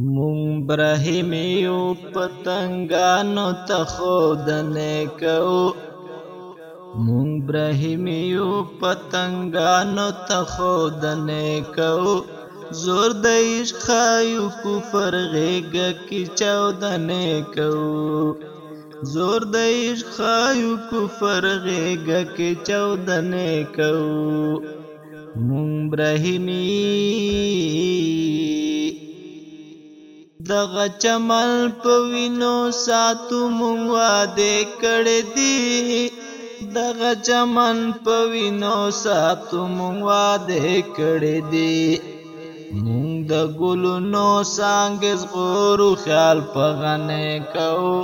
مون برهیم یو پتنګانو ته خود نه کو مون برهیم یو پتنګانو ته خود نه کو زور د عشق یو کفر غېګ کی چود نه کو زور د عشق یو کفر غېګ کی چود نه کو مون برهیمی دغه چمل په وینو ساتو مونږ واده کړې دي دغه چمن په وینو ساتو مونږ واده کړې دي مونږ د ګلونو سانګز غورو خیال په غنې کوو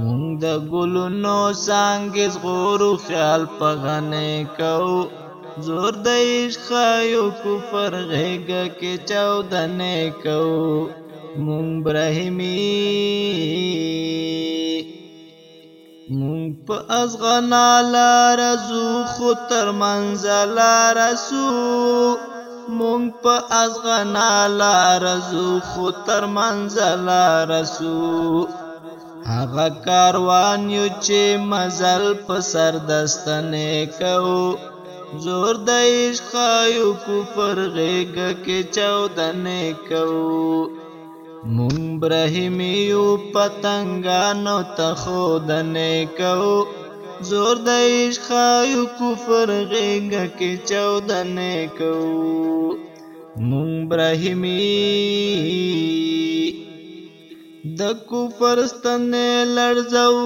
مونږ د ګلونو سانګز غورو خیال په غنې کوو زور د عشق یو کفر غېږه کې چاودنې کوو مونږ برهمي مونږ په ازغنا لار زو خو تر منزل رسو مونږ په ازغنا لار زو خو تر منزل رسو هغه کاروان یو چې مزل په سر دستنه کوو زور د عشق یو کو پر غېګه کې چودنه کو مون برهمیو پتنگانو تخود نیکو زور د عشق یو کفر غیږه کې چودن کو مون برهمی د کفر ستن لړزو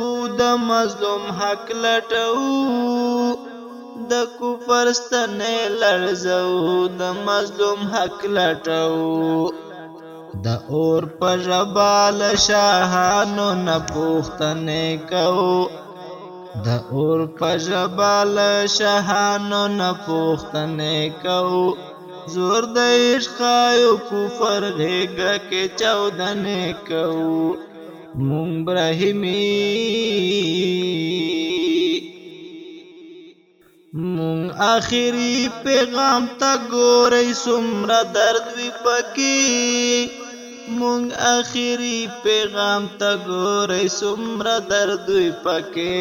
د مظلوم حق لټو د کفر ستن لړزو د مظلوم حق لټو د اور په جبال شاهانو نه پوښتنه کوو د اور په جبال شاهانو نه پوښتنه کوو زور د عشق او کفر غېږه کې چاودنه کوو مونږ برهمي مونږ اخري پیغام ته ګورې سمره درد وی پکې مونږ اخیری پیغام ته ګورې څومره درد وي پکې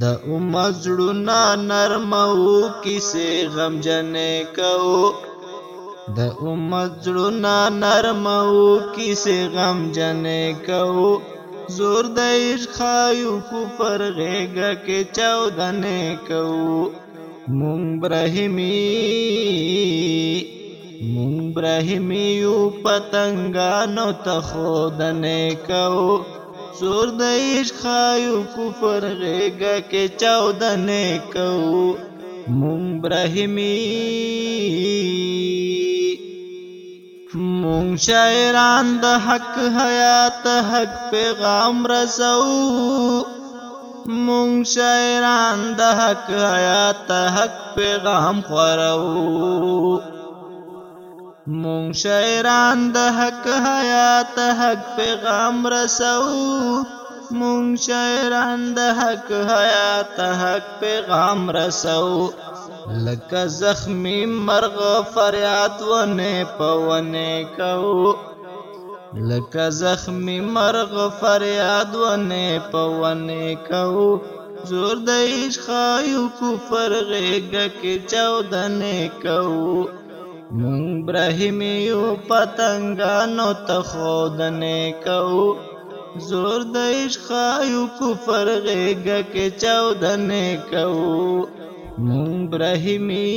د امت زړونه نرمو کیسې غمجنې کوو د امت زړونه نرمو کیسې غمجنې کوو زور د عشق خایو کفر غېږه کې چاودنې کوو مونږ برهمي برهمیو پتنګانو ته خو د نیکو سور د عشق خایو کفر غېږه کې چاو د نیکو مونږ برهمی مونږ شاعران د حق حیات حق پیغام رسو مونږ شاعران د حق حیات حق پیغام خورو مونږ شاعران د حق حیات حق پیغام رسو مونږ شاعران د حق حیات حق پیغام رسو لکه زخمی مرغ فریاد ونه پونه کو لکه زخمی مرغ فریاد ونه پونه کو زور د عشق یو کفر غېږه کې چودنه کو برهمیو پتنګانو ته خود نه کو زور د عشق یو کفر غېګه کې چاودنه کو برهمی